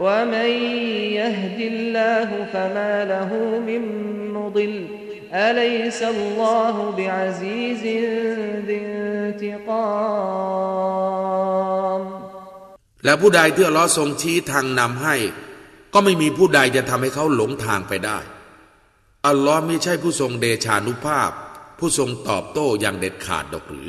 ومن يهد الله فما له من مضل أليس الله بعزيز ذي انتقام และผู้ใดที่อัลลอฮ์ทรงชี้ทางนำให้ ก็ไม่มีผู้ใดจะทำให้เขาหลงทางไปได้ อัลลอฮ์ไม่ใช่ผู้ทรงเดชานุภาพ ผู้ทรงตอบโต้อย่างเด็ดขาดดอกหรือ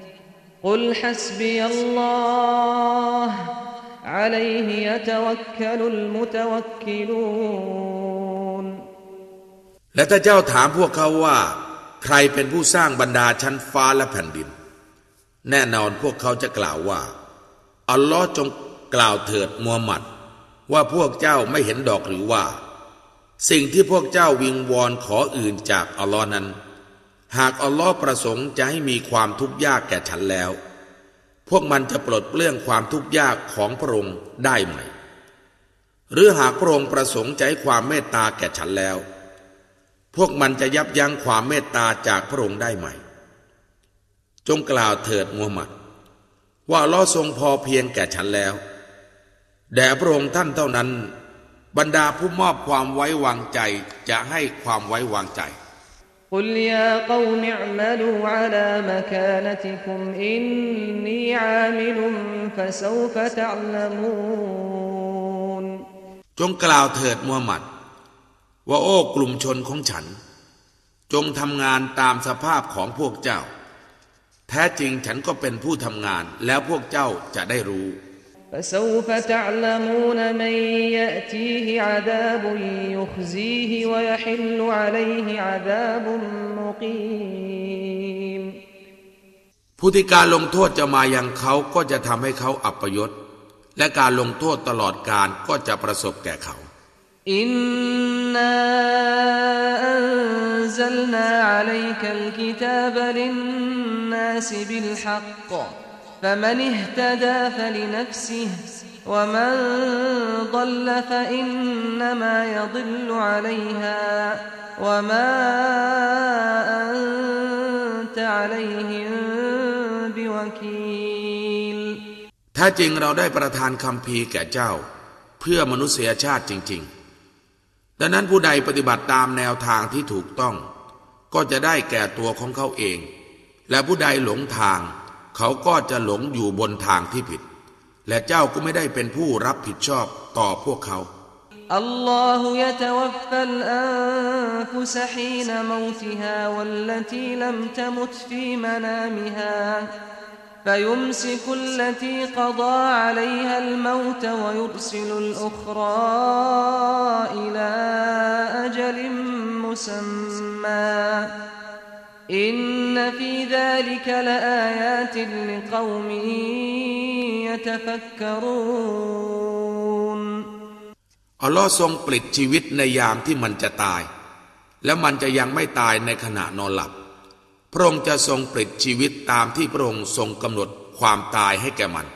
قل حسبي الله عليه يتوكل المتوكلون และถ้าเจ้าถามพวกเขาว่า ใครเป็นผู้สร้างบรรดาชั้นฟ้าและแผ่นดิน แน่นอนพวกเขาจะกล่าวว่า อัลลอฮ์จงกล่าวเถิดมูฮัมหมัด ว่าพวกเจ้าไม่เห็นดอกหรือว่า สิ่งที่พวกเจ้าวิงวอนขออื่นจากอัลลอฮ์นั้น หากอัลลอฮ์ประสงค์จะให้มีความทุกข์ยากแก่ฉันแล้ว พวกมันจะปลดเปลื้องความทุกข์ยากของพระองค์ได้ไหม หรือหากพระองค์ประสงค์จะให้ความเมตตาแก่ฉันแล้ว พวกมันจะยับยั้งความเมตตาจากพระองค์ได้ไหม จงกล่าวเถิดมูฮัมหมัด ว่าลลอทรงพอเพียงแก่ฉันแล้ว แด่พระองค์ท่านเท่านั้น บรรดาผู้มอบความไว้วางใจจะให้ความไว้วางใจ قل يا قوم اعملوا على مكانتكم إني عامل فسوف تعلمون จงกล่าวเถิดมูฮัมหมัด ว่าโอ้กลุ่มชนของฉัน จงทำงานตามสภาพของพวกเจ้า แท้จริงฉันก็เป็นผู้ทำงานแล้วพวกเจ้าจะได้รู้ فسوف تعلمون من يأتيه عذاب يخزيه ويحل عليه عذاب مقيم ผู้ที่การลงโทษจะมายังเขาก็จะทำให้เขาอัปยศ และการลงโทษตลอดการก็จะประสบแก่เขา إنا أنزلنا عليك الكتاب للناس بالحق فمن اهتدى فلنفسه ومن ضل فإنما يضل عليها وما أنت عليهم بوكيل แท้จริงเราได้ประทานคำพีร์แก่เจ้า เพื่อมนุษยชาติจริง ๆ ดังนั้นผู้ใดปฏิบัติตามแนวทางที่ถูกต้อง ก็จะได้แก่ตัวของเขาเอง และผู้ใดหลงทาง เขาก็จะหลงอยู่บนทางที่ผิด และเจ้าก็ไม่ได้เป็นผู้รับผิดชอบต่อพวกเขา الله يتوفى الأنفس حين موتها والتي لم تمت في منامها فيمسك التي قضى عليها الموت ويرسل الأخرى إلى أجل مسمى إن في ذلك لآيات لقوم يتفكرون อัลลอฮ์ทรงปลิดชีวิตในยามที่มันจะตาย และมันจะยังไม่ตายในขณะนอนหลับ พระองค์จะทรงปลิดชีวิตตามที่พระองค์ทรงกำหนดความตายให้แก่มัน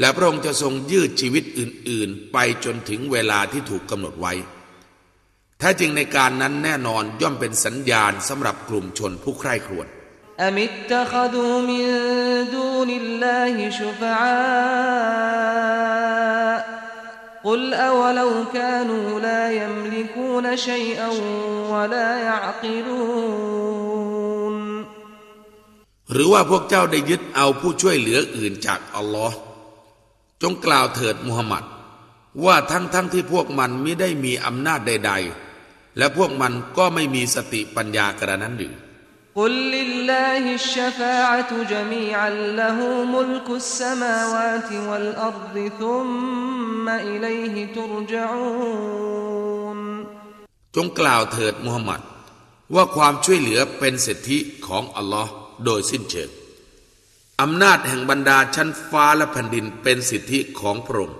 และพระองค์จะทรงยืดชีวิตอื่น ๆ ไปจนถึงเวลาที่ถูกกำหนดไว้แท้จริงในการนั้นแน่นอนย่อมเป็นสัญญาณสำหรับกลุ่มชนผู้ใคร่ครวญ أم اتخذوا من دون الله شفعاء قل أولو كانوا لا يملكون شيئا ولا يعقلون หรือว่าพวกเจ้าได้ยึดเอาผู้ช่วยเหลืออื่นจากอัลลอฮ์จงกล่าวเถิดมุฮัมมัด ว่าทั้งทั้งที่พวกมันไม่ได้มีอำนาจใด ๆ และพวกมันก็ไม่มีสติปัญญากระนั้นหรือ قل لله الشفاعة جميعا له ملك السماوات والأرض ثم إليه ترجعون จงกล่าวเถิดมุฮัมมัด ว่าความช่วยเหลือเป็นสิทธิของอัลลอฮ์โดยสิ้นเชิงอำนาจแห่งบรรดาชั้นฟ้าและแผ่นดินเป็นสิทธิของพระองค์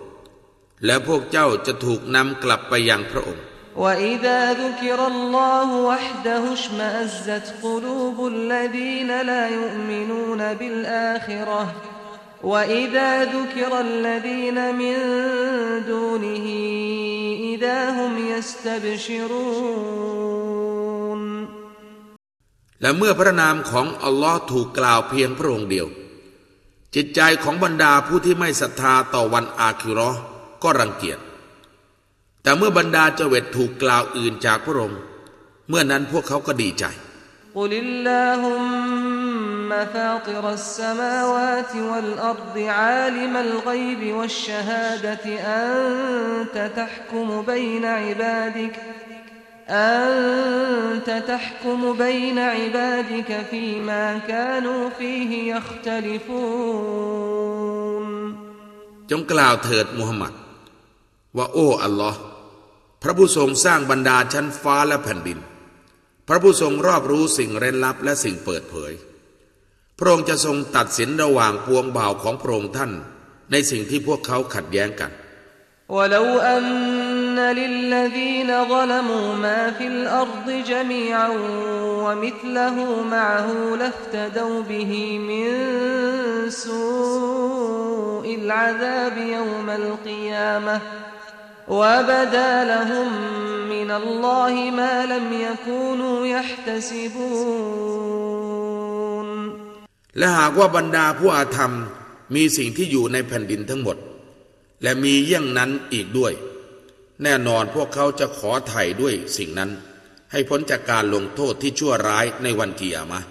และพวกเจ้าจะถูกนำกลับไปยังพระองค์ وإذا ذكر الله وحده اشمأزت قلوب الذين لا يؤمنون بالآخرة وإذا ذكر الذين من دونه إذا هم يستبشرون และเมื่อพระนามของอัลลอฮ์ถูกกล่าวเพียงพระองค์เดียว จิตใจของบรรดาผู้ที่ไม่ศรัทธาต่อวันอาคิเราะห์ก็รังเกียจ แต่เมื่อบรรดาเจวิตถูกกล่าวอื่นจากพระองค์ เมื่อนั้นพวกเขาก็ดีใจ قل اللهم فاطر السماوات والأرض عالم الغيب والشهادة أنت تحكم بين عبادك أنت تحكم بين عبادك فيما كانوا فيه يختلفون จงกล่าวเถิดมูฮัมหมัด ว่าโอ้อัลลอฮ์ พระผู้ทรงสร้างบรรดาชั้นฟ้าและแผ่นดิน พระผู้ทรงรอบรู้สิ่งเร้นลับและสิ่งเปิดเผย พระองค์จะทรงตัดสินระหว่างปวงบ่าวของพระองค์ท่าน ในสิ่งที่พวกเขาขัดแย้งกัน ولو أن للذين ظلموا ما في الأرض جميعا ومثله معه لافتدوا به من سوء العذاب يوم القيامة وبدا لهم من الله ما لم يكونوا يحتسبون และหากว่าบรรดาผู้อาธรรมมีสิ่งที่อยู่ในแผ่นดินทั้งหมด และมีเยี่ยงนั้นอีกด้วย แน่นอนพวกเขาจะขอไถ่ด้วยสิ่งนั้น ให้พ้นจากการลงโทษที่ชั่วร้ายในวันกิยามะห์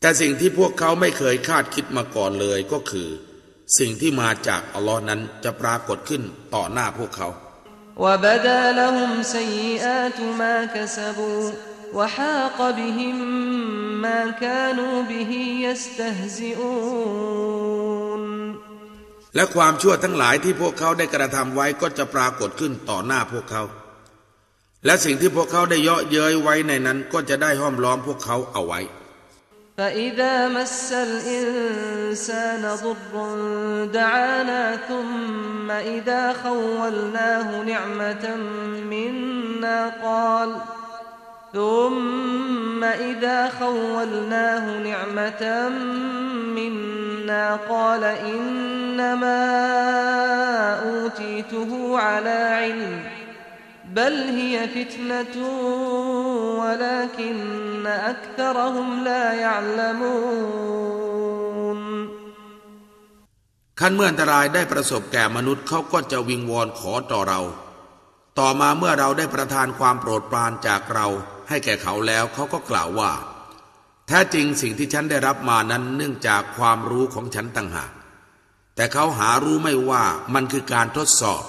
แต่สิ่งที่พวกเขาไม่เคยคาดคิดมาก่อนเลยก็คือ สิ่งที่มาจากอัลลอฮ์นั้นจะปรากฏขึ้นต่อหน้าพวกเขาและความชั่วทั้งหลายที่พวกเขาได้กระทำไว้ก็จะปรากฏขึ้นต่อหน้าพวกเขา และสิ่งที่พวกเขาได้เยาะเย้ยไว้ในนั้นก็จะได้ห้อมล้อมพวกเขาเอาไว้ فإذا مس الإنسان ضر دعانا ثم إذا خولناه نعمة منا قال ثم إذا خولناه نعمة منا قال إنما أوتيته على علم بل هي فتنة ولكن أكثرهم لا يعلمون ขั้นเมื่ออันตรายได้ประสบแก่มนุษย์เขาก็จะวิงวอนขอต่อเรา ต่อมาเมื่อเราได้ประทานความโปรดปรานจากเราให้แก่เขาแล้วเขาก็กล่าวว่า แท้จริงสิ่งที่ฉันได้รับมานั้นเนื่องจากความรู้ของฉันต่างหาก แต่เขาหารู้ไม่ว่ามันคือการทดสอบ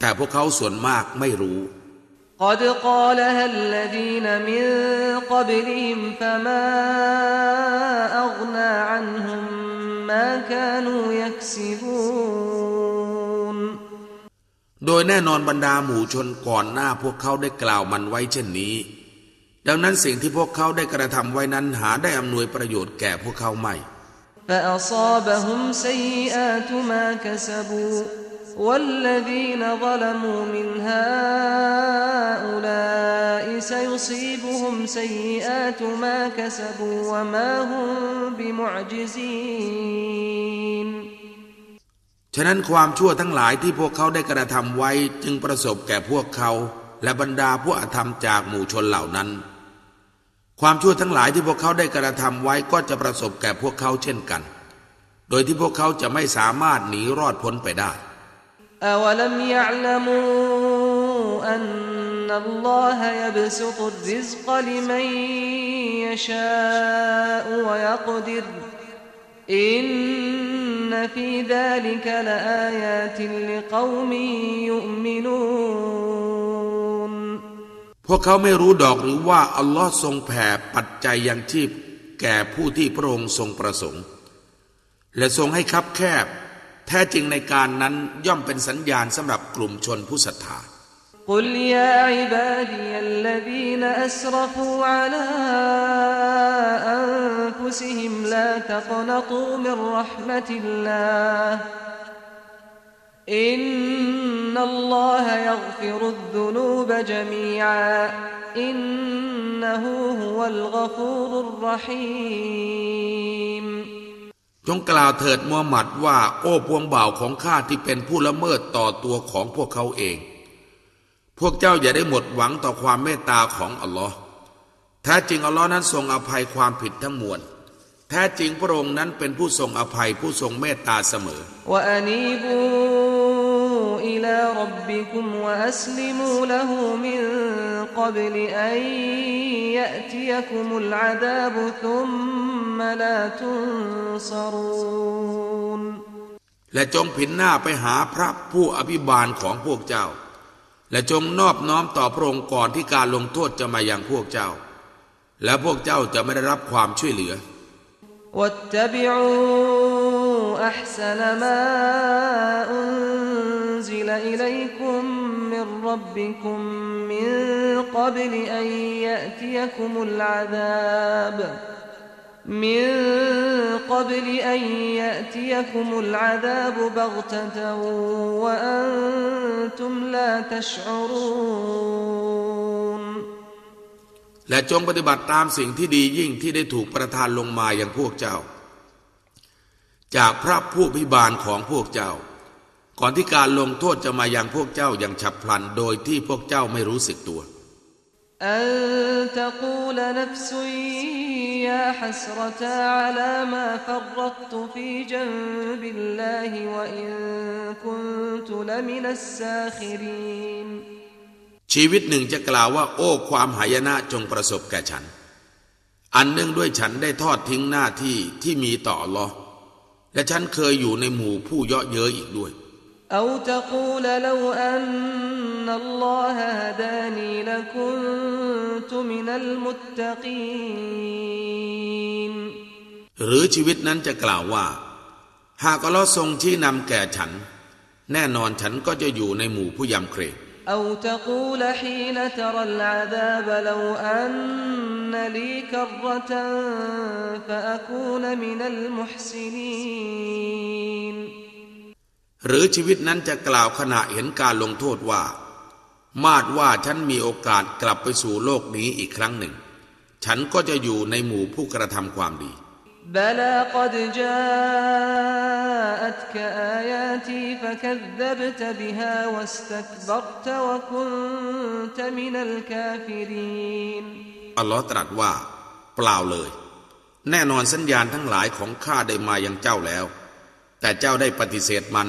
แต่พวกเขาส่วนมากไม่รู้ قد قالها الذين من قبلهم فما أغنى عنهم ما كانوا يكسبون โดยแน่นอนบรรดาหมู่ชนก่อนหน้าพวกเขาได้กล่าวมันไว้เช่นนี้ ดังนั้นสิ่งที่พวกเขาได้กระทำไว้นั้นหาได้อำนวยประโยชน์แก่พวกเขาไม่ فأصابهم سيئات ما كسبوا والذين ظلموا من هؤلاء سيصيبهم سيئات ما كسبوا وما هم بمعجزين ฉะนั้นความชั่วทั้งหลายที่พวกเขาได้กระทำไว้จึงประสบแก่พวกเขา และบรรดาผู้อาธรรมจากหมู่ชนเหล่านั้น ความชั่วทั้งหลายที่พวกเขาได้กระทำไว้ก็จะประสบแก่พวกเขาเช่นกัน โดยที่พวกเขาจะไม่สามารถหนีรอดพ้นไปได้ أولم يعلموا أن الله يبسط الرزق لمن يشاء ويقدر إن في ذلك لآيات لقوم يؤمنون พวกเขาไม่รู้ดอกหรือว่าอัลลอฮ์ทรงแผ่ปัจจัยยังชีพ แก่ผู้ที่พระองค์ทรงประสงค์ และทรงให้คับแคบ แท้จริงในการนั้นย่อมเป็นสัญญาณสำหรับกลุ่มชนผู้ศรัทธา قل يا عبادي الذين أسرفوا على أنفسهم لا تقنطوا من رحمة الله إن إن الله يغفر الذنوب جميعا إنه هو الغفور الرحيم จงกล่าวเถิดมูฮัมหมัดว่า โอ้พวงบ่าวของข้าที่เป็นผู้ละเมิดต่อตัวของพวกเขาเอง พวกเจ้าอย่าได้หมดหวังต่อความเมตตาของอัลลอฮ์แท้จริงอัลลอฮ์นั้นทรงอภัยความผิดทั้งมวล แท้จริงพระองค์นั้นเป็นผู้ทรงอภัยผู้ทรงเมตตาเสมอวนีบูอิลารบบิคุมวอัสลิมูละหูมิน قبل أن يأتيكم العذاب ثم لا تنصرون และจงผินหน้าไปหาพระผู้อภิบาลของพวกเจ้า และจงนอบน้อมต่อพระองค์ก่อนที่การลงโทษจะมาอย่างพวกเจ้า และพวกเจ้าจะไม่ได้รับความช่วยเหลือ واتبعوا أحسن ما أنزل إليكم من ربكم من قبل أن يأتيكم العذاب من قبل أن يأتيكم العذاب بغتة وأنتم لا تشعرون และจงปฏิบัติตามสิ่งที่ดียิ่งที่ได้ถูกประทานลงมาอย่างพวกเจ้า จากพระผู้พิบาลของพวกเจ้า ก่อนที่การลงโทษจะมาอย่างพวกเจ้าอย่างฉับพลันโดยที่พวกเจ้าไม่รู้สึกตัวชีวิตหนึ่งจะกล่าวว่า โอ้ ความหายนะจงประสบแก่ฉัน อันเนื่องด้วยฉันได้ทอดทิ้งหน้าที่ที่มีต่อลอและฉันเคยอยู่ในหมู่ผู้เยาะเย้ยอีกด้วย أو تقول لو أن الله هداني لكنت من المتقين หรือชีวิตนั้นจะกล่าวว่า หากอัลลอฮ์ทรงชี้นำแก่ฉัน แน่นอนฉันก็จะอยู่ในหมู่ผู้ยำเกรง أو تقول حين ترى العذاب لو أن لي كرة فأكون من المحسنين หรือชีวิตนั้นจะกล่าวขณะเห็นการลงโทษว่า มาดว่าฉันมีโอกาสกลับไปสู่โลกนี้อีกครั้งหนึ่ง ฉันก็จะอยู่ในหมู่ผู้กระทำความดี بلى قد جاءتك آياتي فكذبت بها واستكبرت وكنت من الكافرين อัลลอฮ์ตรัสว่า เปล่าเลย แน่นอนสัญญาณทั้งหลายของข้าได้มายังเจ้าแล้ว แต่เจ้าได้ปฏิเสธมัน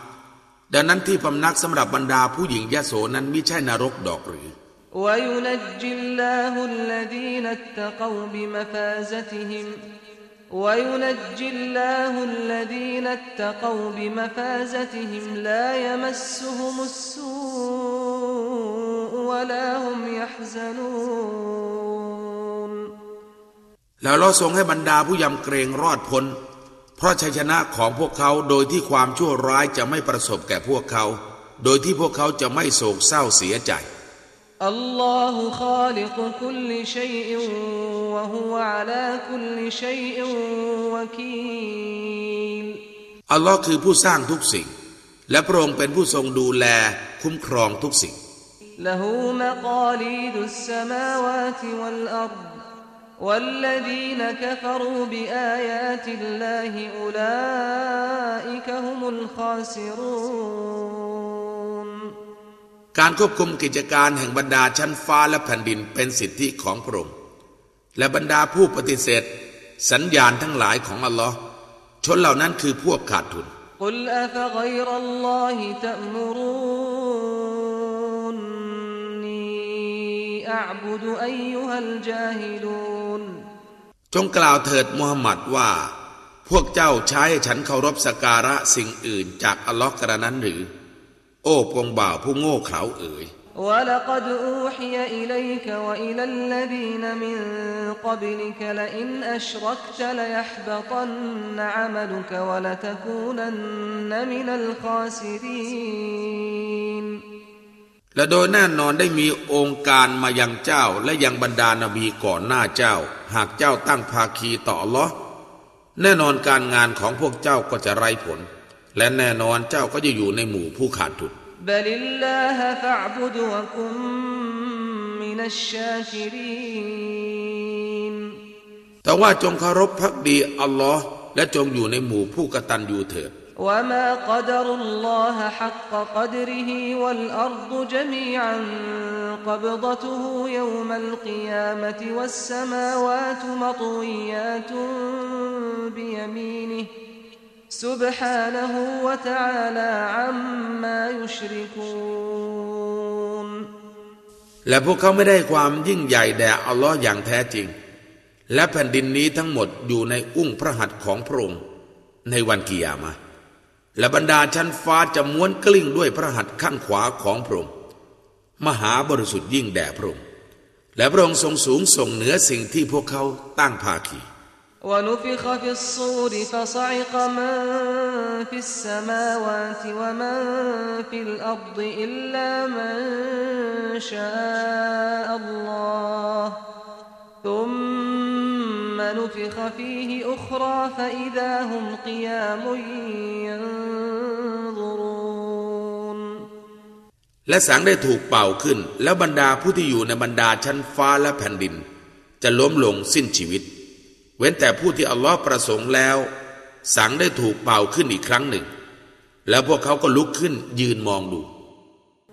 ดังนั้นที่พำนักสำหรับบรรดาผู้หญิงยะโสนั้นไม่ใช่นรกดอกหรือแล้วเราทรงให้บรรดาผู้ยำเกรงรอดพ้น เพราะชัยชนะของพวกเขาโดยที่ความชั่วร้ายจะไม่ประสบแก่พวกเขา โดยที่พวกเขาจะไม่โศกเศร้าเสียใจ الله خالق كل شيء وهو على كل شيء وكيل อัลลอฮ์คือผู้สร้างทุกสิ่ง และพระองค์เป็นผู้ทรงดูแลคุ้มครองทุกสิ่ง له مقاليد السماوات والأرض والذين كفروا بآيات الله أولئك هم الخاسرون การควบคุมกิจการแห่งบรรดาชั้นฟ้าและแผ่นดินเป็นสิทธิของพระองค์และบรรดาผู้ปฏิเสธ สัญญาณทั้งหลายของอัลลอฮ์ชนเหล่านั้นคือพวกขาดทุน قل أفغير الله تأمروني أعبد أيها الجاهلون จงกล่าวเถิดมุฮัมมัดว่า พวกเจ้าใช้ให้ฉันเคารพสกการะสิ่งอื่นจากอัลลอฮ์กระนั้นหรือ โอ้พวงบ่าวผู้โง่เขลาเอ๋ย ولقد أوحي إليك وإلى الذين من قبلك لئن أشركت ليحبطن عملك ولتكونن من الخاسرين และโดยแน่นอนได้มีองค์การมายังเจ้าและยังบรรดานาบีก่อนหน้าเจ้า หากเจ้าตั้งภาคีต่อลอแน่นอนการงานของพวกเจ้าก็จะไร้ผล และแน่นอนเจ้าก็จะอยู่ในหมู่ผู้ขาดทุนแต่ว่าจงเคารพพักดีอัลลอฮ์และจงอยู่ในหมู่ผู้กตัญญูเถิด وما قدر الله حق قدره والأرض جميعا قبضته يوم القيامة والسماوات مطويات بيمينه سبحانه وتعالى عما يشركون และพวกเขาไม่ได้ความยิ่งใหญ่แด่อัลลอฮ์อย่างแท้จริง และแผ่นดินนี้ทั้งหมดอยู่ในอุ้งพระหัตถ์ของพระองค์ในวันกิยามะห์ และบรรดาชั้นฟ้าจะม้วนกลิ้งด้วยพระหัตถ์ข้างขวาของพระองค์มหาบริสุทธิ์ยิ่งแด่พระองค์และพระองค์ทรงสูงส่งเหนือสิ่งที่พวกเขาตั้งภาคีและ نفخ فيه أخرى فإذا هم قيام ينظرون และสังได้ถูกเป่าขึ้น แล้วบรรดาผู้ที่อยู่ในบรรดาชั้นฟ้าและแผ่นดิน จะล้มลงสิ้นชีวิต เว้นแต่ผู้ที่อัลลอฮ์ประสงค์แล้ว สังได้ถูกเป่าขึ้นอีกครั้งหนึ่ง แล้วพวกเขาก็ลุกขึ้นยืนมองดู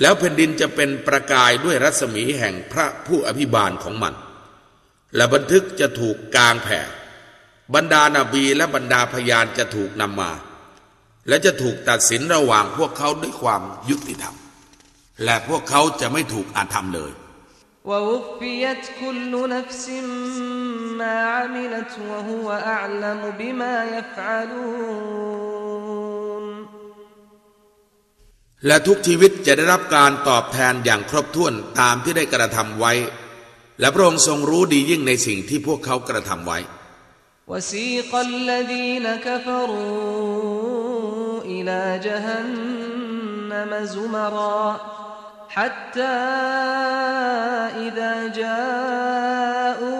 แล้วแผ่นดินจะเป็นประกายด้วยรัศมีแห่งพระผู้อภิบาลของมัน และบันทึกจะถูกกางแผ่ บรรดานาบีและบรรดาพยานจะถูกนำมา และจะถูกตัดสินระหว่างพวกเขาด้วยความยุติธรรม และพวกเขาจะไม่ถูกอาธรรมเลย ووفيت كل نفس ما عملت وهو أعلم بما يفعلون และทุกชีวิตจะได้รับการตอบแทนอย่างครบถ้วนตามที่ได้กระทำไว้ และพระองค์ทรงรู้ดียิ่งในสิ่งที่พวกเขากระทำไว้ وسيق الذين كفروا إلى جهنم زمرا حتى إذا جاءوها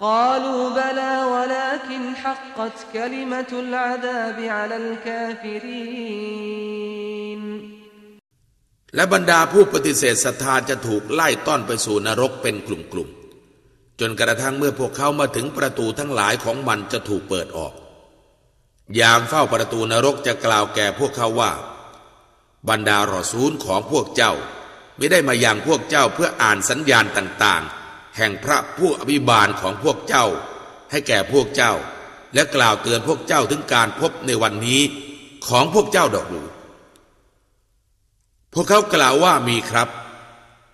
قالوا بلى ولكن حقت كلمة العذاب على الكافرين และบรรดาผู้ปฏิเสธศรัทธาจะถูกไล่ต้อนไปสู่นรกเป็นกลุ่มๆ จนกระทั่งเมื่อพวกเขามาถึงประตูทั้งหลายของมันจะถูกเปิดออก ยามเฝ้าประตูนรกจะกล่าวแก่พวกเขาว่า บรรดารอซูลของพวกเจ้า ไม่ได้มาอย่างพวกเจ้าเพื่ออ่านสัญญาณต่างๆ แห่งพระผู้อภิบาลของพวกเจ้า ให้แก่พวกเจ้า และกล่าวเตือนพวกเจ้าถึงการพบในวันนี้ของพวกเจ้าดอกหนูพวกเขากล่าวว่ามีครับ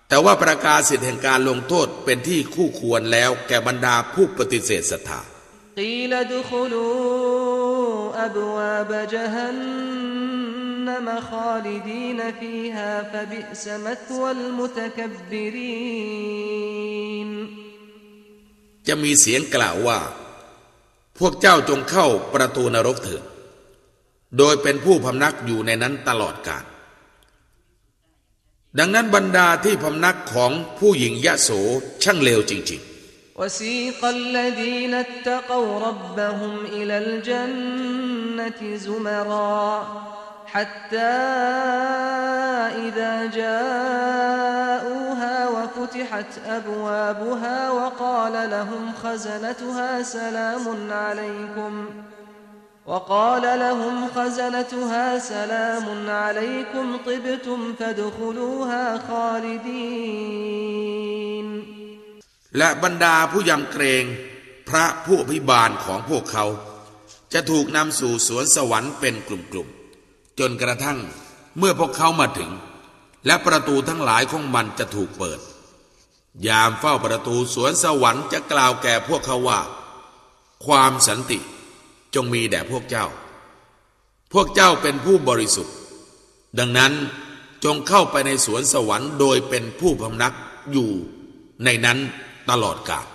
แต่ว่าประกาศสิทธิแห่งการลงโทษเป็นที่คู่ควรแล้วแก่บรรดาผู้ปฏิเสธศรัทธากีลดุคลูอบวาบจฮัน جهنم خالدين فيها فبئس مثوى المتكبرين จะมีเสียงกล่าวว่า พวกเจ้าจงเข้าประตูนรกเถิด โดยเป็นผู้พำนักอยู่ในนั้นตลอดกาล ดังนั้นบรรดาที่พำนักของผู้หญิงยะโสช่างเลวจริง ๆ وسيق الذين اتقوا ربهم إلى الجنة زمرا حتى إذا جاءوها وفتحت أبوابها وقال لهم خزنتها سلام عليكم وقال لهم خزنتها سلام عليكم طبتم فادخلوها خالدين และบรรดาผู้ยำเกรงพระผู้อภิบาลของพวกเขา จะถูกนำสู่สวนสวรรค์เป็นกลุ่มๆ จนกระทั่งเมื่อพวกเขามาถึง และประตูทั้งหลายของมันจะถูกเปิด ยามเฝ้าประตูสวนสวรรค์จะกล่าวแก่พวกเขาว่า ความสันติจงมีแด่พวกเจ้า พวกเจ้าเป็นผู้บริสุทธิ์ ดังนั้นจงเข้าไปในสวนสวรรค์โดยเป็นผู้พำนักอยู่ในนั้นตลอดกาล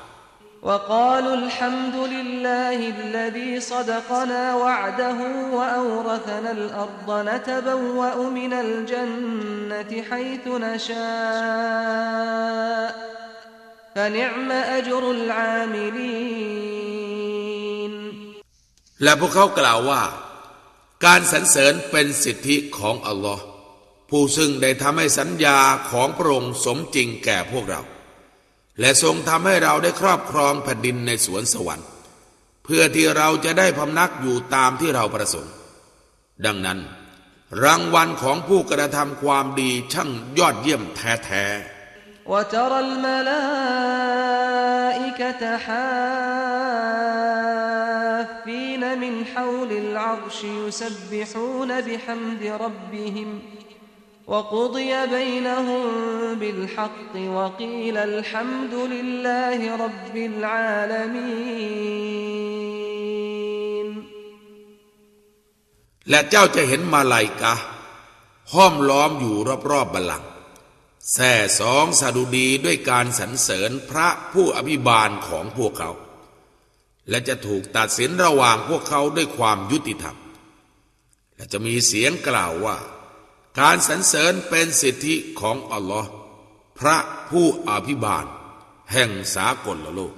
وقالوا الحمد لله الذي صدقنا وعده وأورثنا الأرض نتبوأ من الجنة حيث نشاء فنعم أجر العاملين และพวกเขากล่าวว่า การสรรเสริญเป็นสิทธิของอัลลอฮ์ผู้ซึ่งได้ทำให้สัญญาของพระองค์สมจริงแก่พวกเรา และทรงทำให้เราได้ครอบครองแผ่นดินในสวนสวรรค์ เพื่อที่เราจะได้พำนักอยู่ตามที่เราประสงค์ ดังนั้น รางวัลของผู้กระทำความดีช่างยอดเยี่ยมแท้ๆ وترى الملائكة حافين من حول العرش يسبحون بحمد ربهم وقضي بينهم بالحق وقيل الحمد لله رب العالمين และเจ้าจะเห็นมาลายกะห้อมล้อมอยู่รอบๆบัลลังก์แส่สองสดุดีด้วยการสรรเสริญพระผู้อภิบาลของพวกเขา และจะถูกตัดสินระหว่างพวกเขาด้วยความยุติธรรม และจะมีเสียงกล่าวว่า การสรรเสริญเป็นสิทธิของอัลลอฮ์พระผู้อภิบาล แห่งสากลโลก